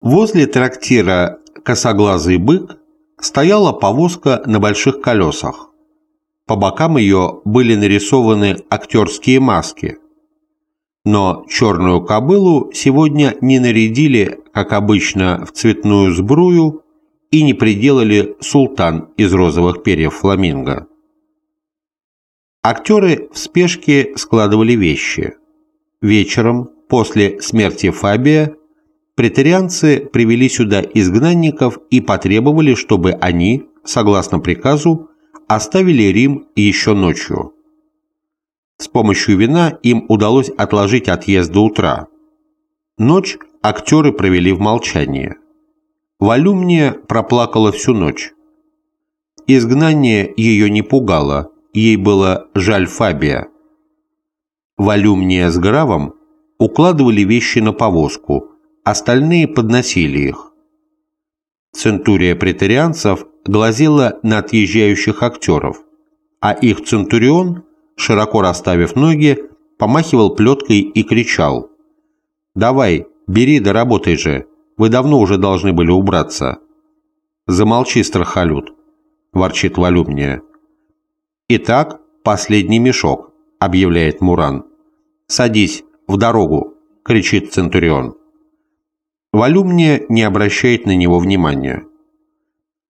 Возле трактира «Косоглазый бык» стояла повозка на больших колесах. По бокам ее были нарисованы актерские маски. Но черную кобылу сегодня не нарядили, как обычно, в цветную сбрую и не приделали султан из розовых перьев фламинго. Актеры в спешке складывали вещи. Вечером, после смерти Фабия, претарианцы привели сюда изгнанников и потребовали, чтобы они, согласно приказу, оставили Рим еще ночью. С помощью вина им удалось отложить отъезд до утра. Ночь актеры провели в молчании. Валюмния проплакала всю ночь. Изгнание ее не пугало, ей было жаль Фабия. Валюмния с Гравом укладывали вещи на повозку, остальные подносили их. Центурия претарианцев глазела на отъезжающих актеров, а их центурион, широко расставив ноги, помахивал плеткой и кричал «Давай, бери да работай же!» Вы давно уже должны были убраться». «Замолчи, страхолюд», – ворчит Валюмния. «Итак, последний мешок», – объявляет Муран. «Садись, в дорогу», – кричит Центурион. Валюмния не обращает на него внимания.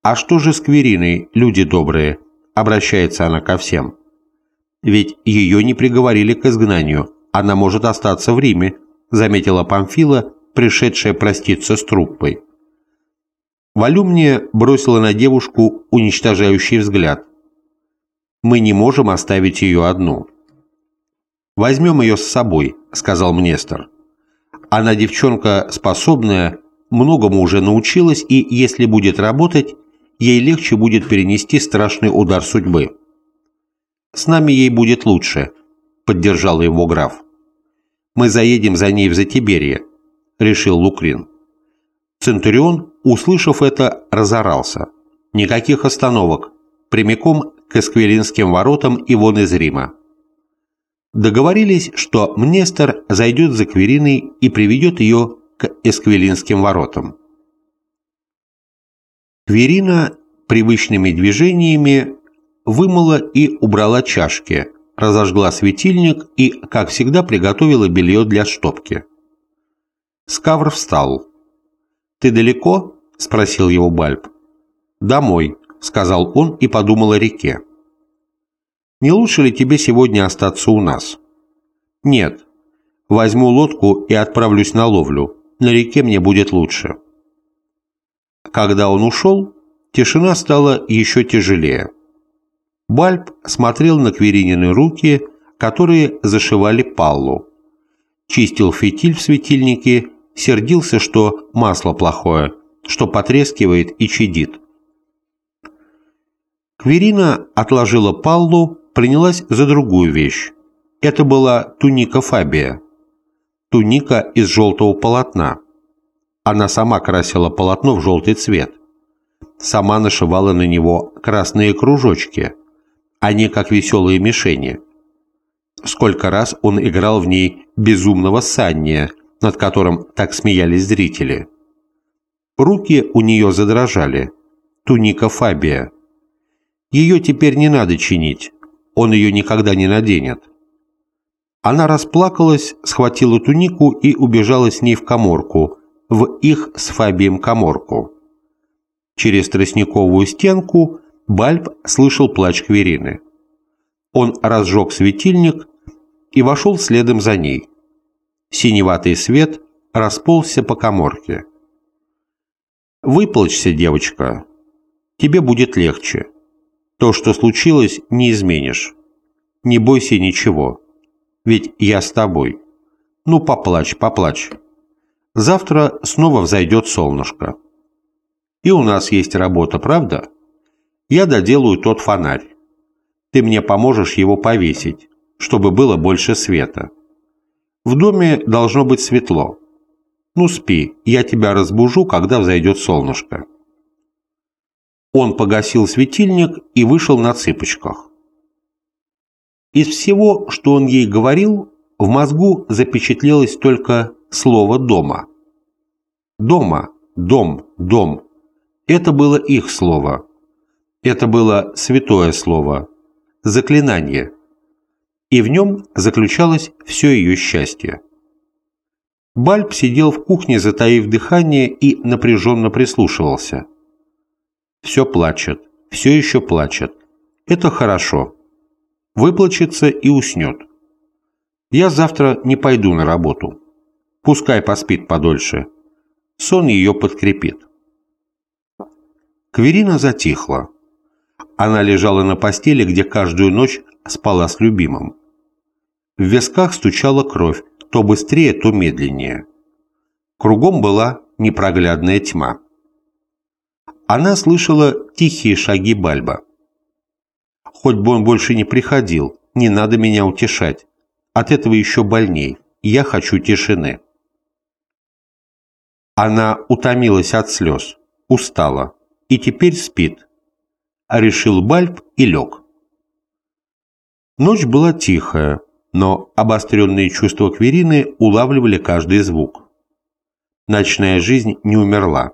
«А что же с Квериной, люди добрые?» – обращается она ко всем. «Ведь ее не приговорили к изгнанию, она может остаться в Риме», – заметила Памфила пришедшая проститься с труппой. Валюмния бросила на девушку уничтожающий взгляд. «Мы не можем оставить ее одну». «Возьмем ее с собой», — сказал Мнестер. «Она девчонка способная, многому уже научилась, и если будет работать, ей легче будет перенести страшный удар судьбы». «С нами ей будет лучше», — поддержал его граф. «Мы заедем за ней в Затиберье решил Лукрин. Центурион, услышав это, разорался. Никаких остановок, прямиком к Эсквилинским воротам и вон из Рима. Договорились, что Мнестер зайдет за Квериной и приведет ее к Эсквилинским воротам. Кверина привычными движениями вымыла и убрала чашки, разожгла светильник и, как всегда, приготовила белье для штопки. Скавр встал. «Ты далеко?» – спросил его Бальб. «Домой», – сказал он и подумал о реке. «Не лучше ли тебе сегодня остаться у нас?» «Нет. Возьму лодку и отправлюсь на ловлю. На реке мне будет лучше». Когда он ушел, тишина стала еще тяжелее. Бальб смотрел на Кверинины руки, которые зашивали паллу. Чистил фитиль в светильнике сердился, что масло плохое, что потрескивает и чадит. Кверина отложила паллу, принялась за другую вещь. Это была туника Фабия. Туника из желтого полотна. Она сама красила полотно в желтый цвет. Сама нашивала на него красные кружочки. Они как веселые мишени. Сколько раз он играл в ней безумного Санния, над которым так смеялись зрители. Руки у нее задрожали. Туника Фабия. Ее теперь не надо чинить, он ее никогда не наденет. Она расплакалась, схватила тунику и убежала с ней в коморку, в их с Фабием коморку. Через тростниковую стенку Бальб слышал плач Кверины. Он разжег светильник и вошел следом за ней. Синеватый свет расползся по коморке. «Выплачься, девочка. Тебе будет легче. То, что случилось, не изменишь. Не бойся ничего. Ведь я с тобой. Ну, поплачь, поплачь. Завтра снова взойдет солнышко. И у нас есть работа, правда? Я доделаю тот фонарь. Ты мне поможешь его повесить, чтобы было больше света. В доме должно быть светло. Ну спи, я тебя разбужу, когда взойдет солнышко. Он погасил светильник и вышел на цыпочках. Из всего, что он ей говорил, в мозгу запечатлелось только слово «дома». Дома, Дом, дом. Это было их слово. Это было святое слово. Заклинание. И в нем заключалось все ее счастье. Бальб сидел в кухне, затаив дыхание, и напряженно прислушивался. Все плачет, все еще плачет. Это хорошо. Выплачется и уснет. Я завтра не пойду на работу. Пускай поспит подольше. Сон ее подкрепит. Кверина затихла. Она лежала на постели, где каждую ночь спала с любимым. В висках стучала кровь, то быстрее, то медленнее. Кругом была непроглядная тьма. Она слышала тихие шаги Бальба. «Хоть бы он больше не приходил, не надо меня утешать. От этого еще больней. Я хочу тишины». Она утомилась от слез, устала и теперь спит. Решил Бальб и лег. Ночь была тихая, но обостренные чувства Кверины улавливали каждый звук. Ночная жизнь не умерла.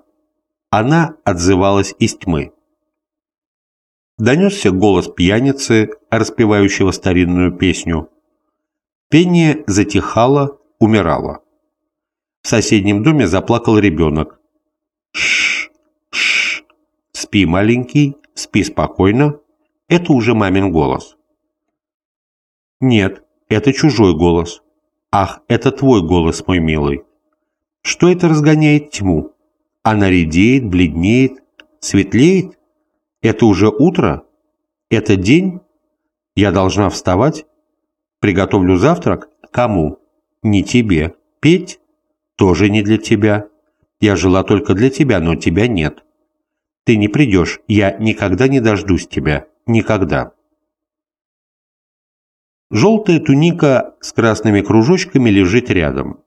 Она отзывалась из тьмы. Донесся голос пьяницы, распевающего старинную песню. Пение затихало, умирало. В соседнем доме заплакал ребенок. Шш, шш, спи, маленький, спи спокойно. Это уже мамин голос. Нет, это чужой голос. Ах, это твой голос, мой милый. Что это разгоняет тьму? Она редеет, бледнеет, светлеет? Это уже утро? Это день? Я должна вставать? Приготовлю завтрак? Кому? Не тебе. Петь? Тоже не для тебя. Я жила только для тебя, но тебя нет. Ты не придешь, я никогда не дождусь тебя. Никогда. Желтая туника с красными кружочками лежит рядом.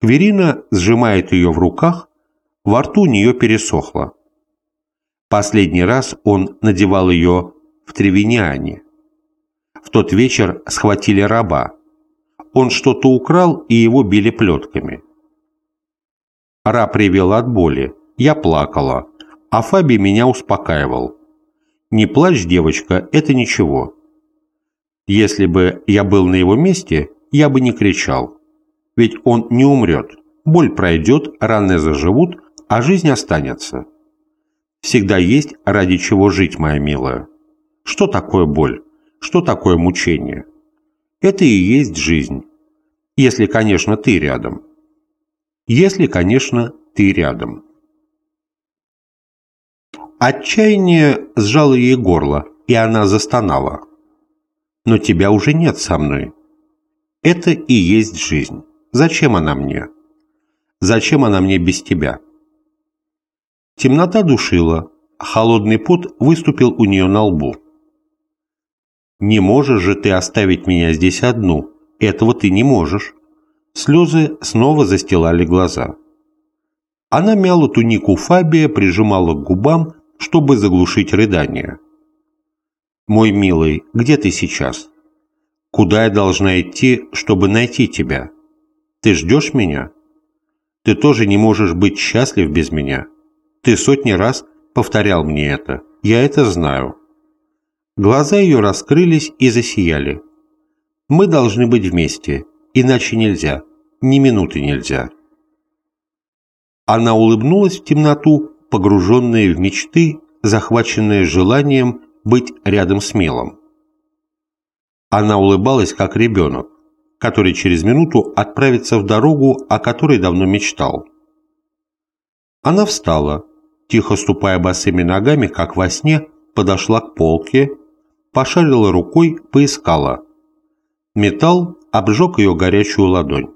Кверина сжимает ее в руках, во рту у нее пересохло. Последний раз он надевал ее в Тревиниане. В тот вечер схватили раба. Он что-то украл, и его били плетками. Раб ревел от боли. Я плакала, а Фаби меня успокаивал. «Не плачь, девочка, это ничего. Если бы я был на его месте, я бы не кричал. Ведь он не умрет. Боль пройдет, раны заживут, а жизнь останется. Всегда есть ради чего жить, моя милая. Что такое боль? Что такое мучение? Это и есть жизнь. Если, конечно, ты рядом. Если, конечно, ты рядом. Отчаяние сжало ей горло, и она застонала но тебя уже нет со мной. Это и есть жизнь. Зачем она мне? Зачем она мне без тебя? Темнота душила, холодный пот выступил у нее на лбу. «Не можешь же ты оставить меня здесь одну. Этого ты не можешь». Слезы снова застилали глаза. Она мяла тунику Фабия, прижимала к губам, чтобы заглушить рыдание. «Мой милый, где ты сейчас? Куда я должна идти, чтобы найти тебя? Ты ждешь меня? Ты тоже не можешь быть счастлив без меня. Ты сотни раз повторял мне это. Я это знаю». Глаза ее раскрылись и засияли. «Мы должны быть вместе, иначе нельзя, ни минуты нельзя». Она улыбнулась в темноту, погруженная в мечты, захваченная желанием быть рядом с Мелом. Она улыбалась, как ребенок, который через минуту отправится в дорогу, о которой давно мечтал. Она встала, тихо ступая босыми ногами, как во сне, подошла к полке, пошарила рукой, поискала. Металл обжег ее горячую ладонь.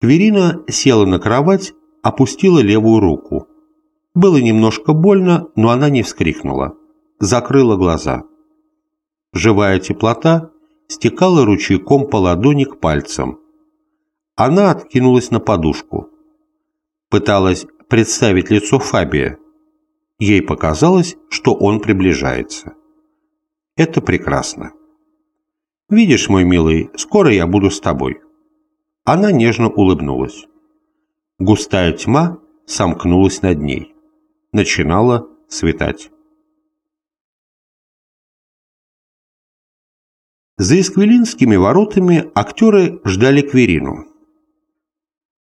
Кверина села на кровать, опустила левую руку. Было немножко больно, но она не вскрикнула. Закрыла глаза. Живая теплота стекала ручейком по ладони к пальцам. Она откинулась на подушку. Пыталась представить лицо Фабия. Ей показалось, что он приближается. Это прекрасно. «Видишь, мой милый, скоро я буду с тобой». Она нежно улыбнулась. Густая тьма сомкнулась над ней. Начинало светать. За Исквилинскими воротами актеры ждали Кверину.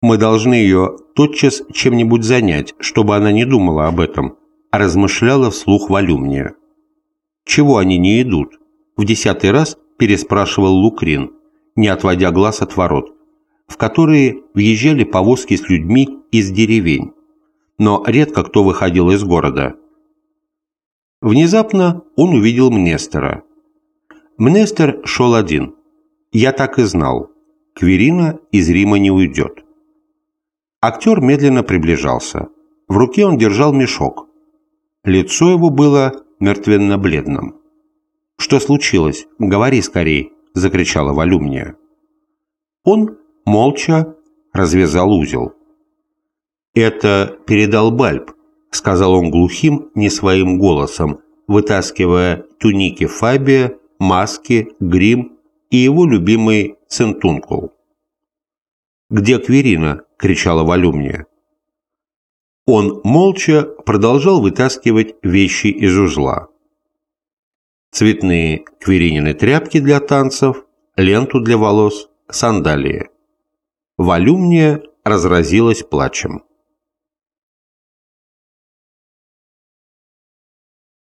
Мы должны ее тотчас чем-нибудь занять, чтобы она не думала об этом, а размышляла вслух Валюмния. «Чего они не идут?» В десятый раз переспрашивал Лукрин, не отводя глаз от ворот, в которые въезжали повозки с людьми из деревень, но редко кто выходил из города. Внезапно он увидел Мнестера. Мнестер шел один. Я так и знал. Кверина из Рима не уйдет. Актер медленно приближался. В руке он держал мешок. Лицо его было мертвенно-бледным. «Что случилось? Говори скорей!» – закричала Валюмния. Он молча развязал узел. «Это передал Бальб», – сказал он глухим, не своим голосом, вытаскивая туники Фабия, маски, грим и его любимый центункул. «Где Кверина?» – кричала Валюмния. Он молча продолжал вытаскивать вещи из узла. Цветные кверинины тряпки для танцев, ленту для волос, сандалии. Валюмния разразилась плачем.